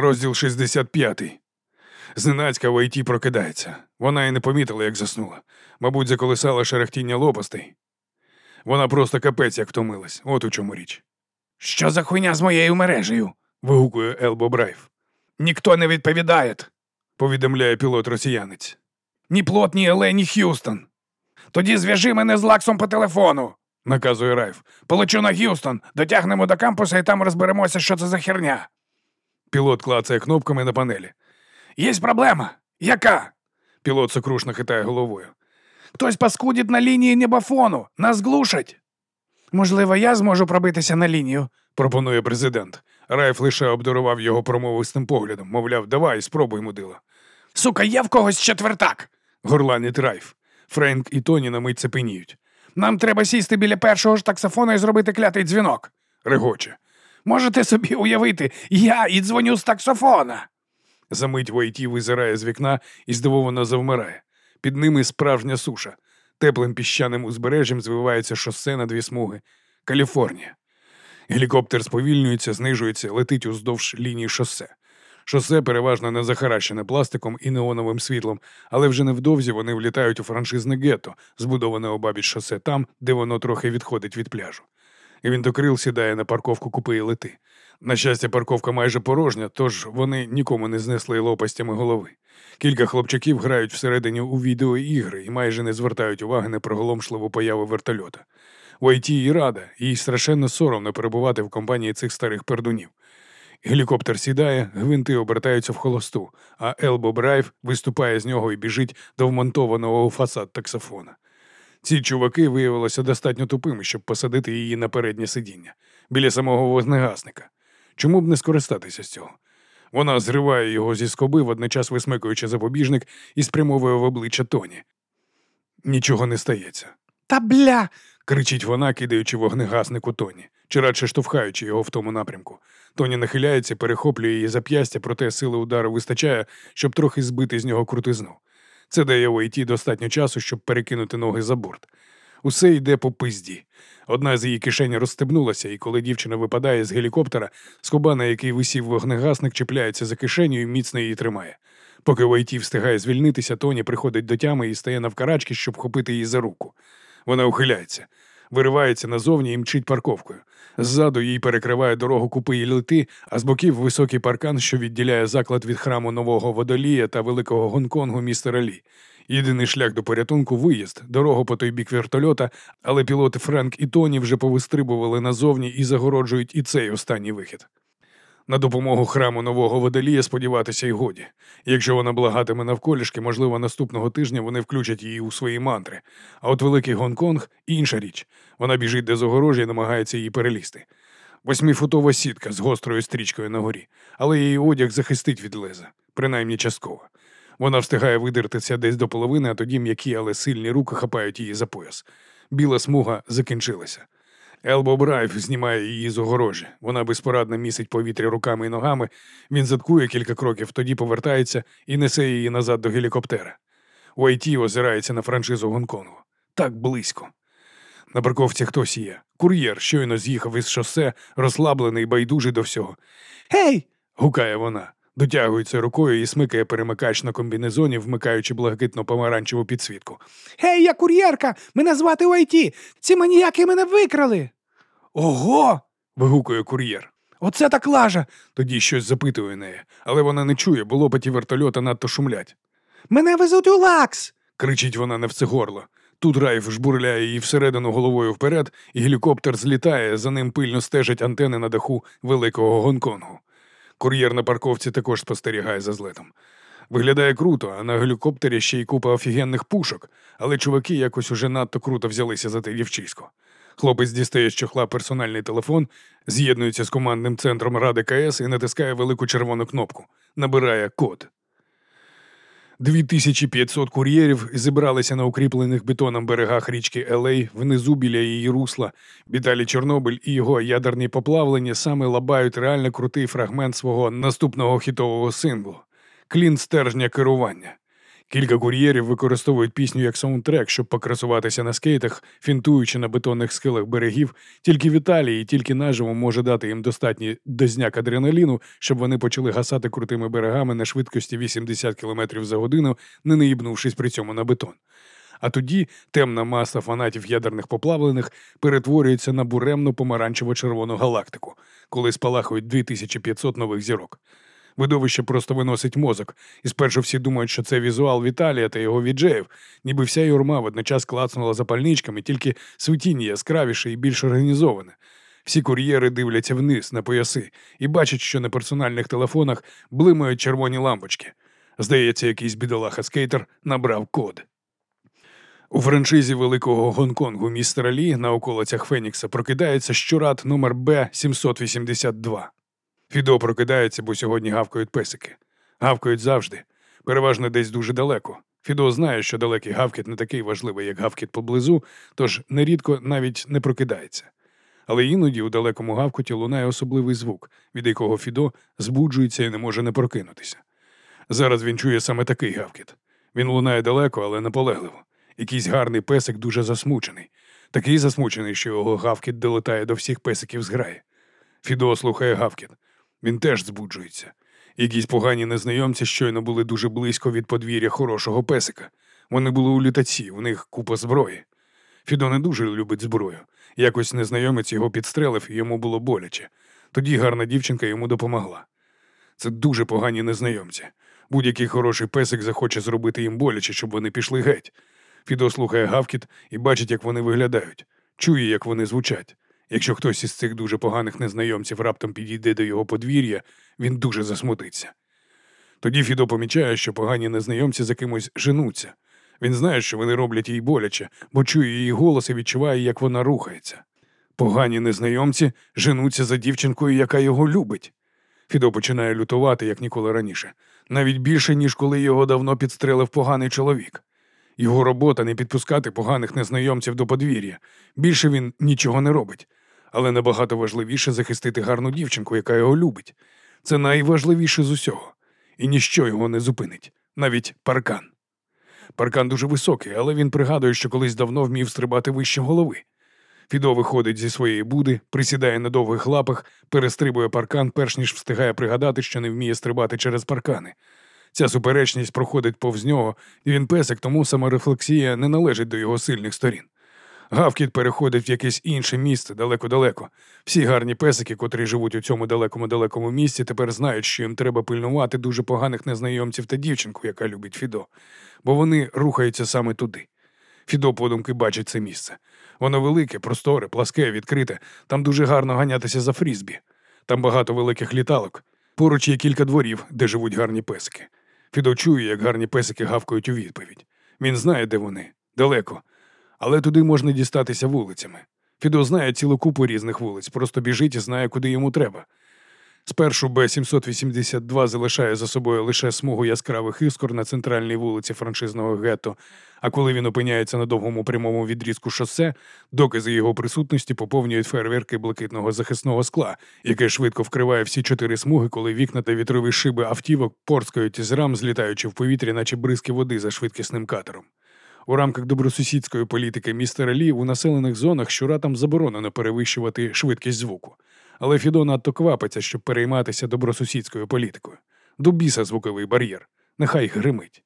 Розділ 65. Зненацька Y.T. прокидається. Вона і не помітила, як заснула. Мабуть, заколисала шерехтіння лопастей. Вона просто капець як втомилась. От у чому річ. Що за хуйня з моєю мережею? вигукує Ел Боб Райф. Ніхто не відповідає. Повідомляє пілот росіянець. Ні Пліт, ні Ел-Ей, ні Х'юстон. Тоді зв'яжи мене з Лаксом по телефону, наказує Райф. Полечу на Х'юстон, дотягнемо до кампуса і там розберемося, що це за херня. Пілот клацає кнопками на панелі. Є проблема. Яка? Пілот сокрушно хитає головою. Хтось паскудить на лінії небофону. Нас глушать. Можливо, я зможу пробитися на лінію, пропонує президент. Райф лише обдарував його промовистим поглядом, мовляв, давай, спробуй, мудила. Сука, є в когось четвертак. горланить Райф. Френк і Тоні на мить цепеніють. Нам треба сісти біля першого ж таксофона і зробити клятий дзвінок. Регоче. Можете собі уявити, я і дзвоню з таксофона. Замить Войті визирає з вікна і здивовано завмирає. Під ними справжня суша. Теплим піщаним узбережжям звивається шосе на дві смуги. Каліфорнія. Гелікоптер сповільнюється, знижується, летить уздовж лінії шосе. Шосе переважно не захаращене пластиком і неоновим світлом, але вже невдовзі вони влітають у франшизне гетто, збудоване обабіч шосе там, де воно трохи відходить від пляжу. Гвинтокрил сідає на парковку купи і лети. На щастя, парковка майже порожня, тож вони нікому не знесли лопастями голови. Кілька хлопчаків грають всередині у відеоігри і майже не звертають уваги на приголомшливу появу вертольота. У ІТ і рада, їй страшенно соромно перебувати в компанії цих старих пердунів. Гелікоптер сідає, гвинти обертаються в холосту, а Елбо Брайф виступає з нього і біжить до вмонтованого у фасад таксофона. Ці чуваки виявилися достатньо тупими, щоб посадити її на переднє сидіння біля самого вогнегасника. Чому б не скористатися з цього? Вона зриває його зі скоби, водночас висмикуючи запобіжник і спрямовує в обличчя Тоні. Нічого не стається. Та бля. кричить вона, кидаючи вогнегаснику Тоні, чи радше штовхаючи його в тому напрямку. Тоні нахиляється, перехоплює її зап'ястя, проте сили удару вистачає, щоб трохи збити з нього крутизну. Це дає Уайті достатньо часу, щоб перекинути ноги за борт. Усе йде по пизді. Одна з її кишень розстебнулася, і коли дівчина випадає з гелікоптера, скоба, на який висів вогнегасник, чіпляється за кишеню і міцно її тримає. Поки Уайті встигає звільнитися, Тоні приходить до тями і стає навкарачки, щоб вхопити її за руку. Вона ухиляється, виривається назовні і мчить парковкою. Ззаду їй перекриває дорогу купи і лети, а з боків високий паркан, що відділяє заклад від храму нового водолія та великого Гонконгу містера Лі. Єдиний шлях до порятунку виїзд, дорогу по той бік вертольота, але пілоти Френк і Тоні вже повистрибували назовні і загороджують і цей останній вихід. На допомогу храму нового водолія сподіватися й годі. Якщо вона благатиме навколішки, можливо, наступного тижня вони включать її у свої мантри. А от великий Гонконг інша річ. Вона біжить до загорожі і намагається її перелізти. Восьмифутова сітка з гострою стрічкою на горі, але її одяг захистить від леза, принаймні частково. Вона встигає видертися десь до половини, а тоді м'які, але сильні руки хапають її за пояс. Біла смуга закінчилася. Елбо Брайф знімає її з огорожі. Вона безпорадно місить повітря руками і ногами. Він заткує кілька кроків, тоді повертається і несе її назад до гелікоптера. Уайті озирається на франшизу Гонконгу. Так близько. На парковці хтось є. Кур'єр щойно з'їхав із шосе, розслаблений, байдужий до всього. Гей! гукає вона. Дотягується рукою і смикає перемикач на комбінезоні, вмикаючи блакитно-помаранчеву підсвітку. Гей, я кур'єрка! Мене звати Уайті! Ці маніяки мене викрали. Ого. вигукує кур'єр. Оце так лажа. Тоді щось запитує неї, але вона не чує, бо лопаті вертольота надто шумлять. Мене везуть у лакс. кричить вона на все горло. Тут Райф жбурляє її всередину головою вперед, і гелікоптер злітає, за ним пильно стежать антени на даху великого Гонконгу. Кур'єр на парковці також спостерігає за злетом. Виглядає круто, а на гелікоптері ще й купа офігенних пушок, але чуваки якось уже надто круто взялися за те дівчисько. Хлопець дістає з чохла персональний телефон, з'єднується з командним центром Ради КС і натискає велику червону кнопку. Набирає код. 2500 кур'єрів зібралися на укріплених бетоном берегах річки Елей, внизу біля її русла. Біталі Чорнобиль і його ядерні поплавлення саме лабають реально крутий фрагмент свого наступного хітового синглу клін стержня керування. Кілька кур'єрів використовують пісню як саундтрек, щоб покрасуватися на скейтах, фінтуючи на бетонних схилах берегів. Тільки Віталій і тільки наживо може дати їм достатній дозняк адреналіну, щоб вони почали гасати крутими берегами на швидкості 80 км за годину, не наїбнувшись при цьому на бетон. А тоді темна маса фанатів ядерних поплавлених перетворюється на буремну помаранчево-червону галактику, коли спалахують 2500 нових зірок. Видовище просто виносить мозок, і спершу всі думають, що це візуал Віталія та його віджеїв, ніби вся юрма водночас клацнула запальничками, тільки світіння яскравіше і більш організоване. Всі кур'єри дивляться вниз на пояси і бачать, що на персональних телефонах блимають червоні лампочки. Здається, якийсь бідолаха скейтер набрав код. У франшизі великого Гонконгу містера Лі на околицях Фенікса прокидається щурат номер Б 782. Фідо прокидається, бо сьогодні гавкають песики. Гавкають завжди, переважно десь дуже далеко. Фідо знає, що далекий гавкіт не такий важливий, як гавкіт поблизу, тож нерідко навіть не прокидається. Але іноді у далекому гавкоті лунає особливий звук, від якого Фідо збуджується і не може не прокинутися. Зараз він чує саме такий гавкіт. Він лунає далеко, але наполегливо. Якийсь гарний песик дуже засмучений, такий засмучений, що його гавкіт долетає до всіх песиків зграї. Фідо слухає гавкіт. Він теж збуджується. Якісь погані незнайомці щойно були дуже близько від подвір'я хорошого песика. Вони були у літаці, у них купа зброї. Фідо не дуже любить зброю. Якось незнайомець його підстрелив, і йому було боляче. Тоді гарна дівчинка йому допомогла. Це дуже погані незнайомці. Будь-який хороший песик захоче зробити їм боляче, щоб вони пішли геть. Фідо слухає гавкіт і бачить, як вони виглядають, чує, як вони звучать. Якщо хтось із цих дуже поганих незнайомців раптом підійде до його подвір'я, він дуже засмутиться. Тоді Фідо помічає, що погані незнайомці за кимось женуться. Він знає, що вони роблять їй боляче, бо чує її голос і відчуває, як вона рухається. Погані незнайомці женуться за дівчинкою, яка його любить. Фідо починає лютувати, як ніколи раніше, навіть більше, ніж коли його давно підстрелив поганий чоловік. Його робота не підпускати поганих незнайомців до подвір'я. Більше він нічого не робить. Але набагато важливіше захистити гарну дівчинку, яка його любить. Це найважливіше з усього. І ніщо його не зупинить, навіть паркан. Паркан дуже високий, але він пригадує, що колись давно вмів стрибати вище голови. Фідо виходить зі своєї буди, присідає на довгих лапах, перестрибує паркан, перш ніж встигає пригадати, що не вміє стрибати через паркани. Ця суперечність проходить повз нього, і він песик, тому саморефлексія не належить до його сильних сторін. Гавкіт переходить в якесь інше місце далеко-далеко. Всі гарні песики, котрі живуть у цьому далекому-далекому місці, тепер знають, що їм треба пильнувати дуже поганих незнайомців та дівчинку, яка любить Фідо, бо вони рухаються саме туди. Фідо подумки бачить це місце. Воно велике, просторе, пласке, відкрите. Там дуже гарно ганятися за фрізбі. Там багато великих літалок. Поруч є кілька дворів, де живуть гарні песики. Фідо чує, як гарні песики гавкають у відповідь. Він знає, де вони, далеко. Але туди можна дістатися вулицями. Фідо знає цілу купу різних вулиць, просто біжить і знає, куди йому треба. Спершу Б-782 залишає за собою лише смугу яскравих іскор на центральній вулиці франшизного гетто, а коли він опиняється на довгому прямому відрізку шосе, докази його присутності поповнюють фейерверки блакитного захисного скла, яке швидко вкриває всі чотири смуги, коли вікна та вітрові шиби автівок порскають із рам, злітаючи в повітря, наче бризки води за швидкісним катером. У рамках добросусідської політики містера Лі у населених зонах щуратам заборонено перевищувати швидкість звуку. Але Фідо надто квапиться, щоб перейматися добросусідською політикою. До біса звуковий бар'єр. Нехай гримить.